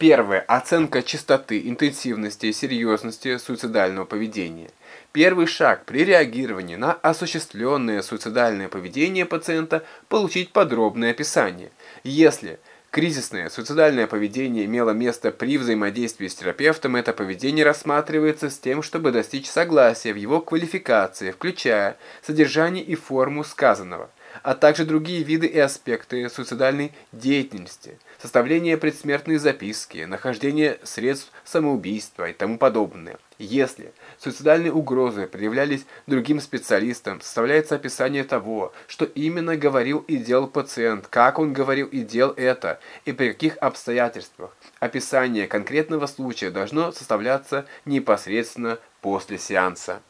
Первое. Оценка частоты, интенсивности и серьезности суицидального поведения. Первый шаг при реагировании на осуществленное суицидальное поведение пациента – получить подробное описание. Если Кризисное суицидальное поведение имело место при взаимодействии с терапевтом. Это поведение рассматривается с тем, чтобы достичь согласия в его квалификации, включая содержание и форму сказанного, а также другие виды и аспекты суицидальной деятельности, составление предсмертной записки, нахождение средств самоубийства и тому подобное. Если суицидальные угрозы предъявлялись другим специалистам, составляется описание того, что именно говорил и делал пациент, как он говорил и делал это, и при каких обстоятельствах. Описание конкретного случая должно составляться непосредственно после сеанса.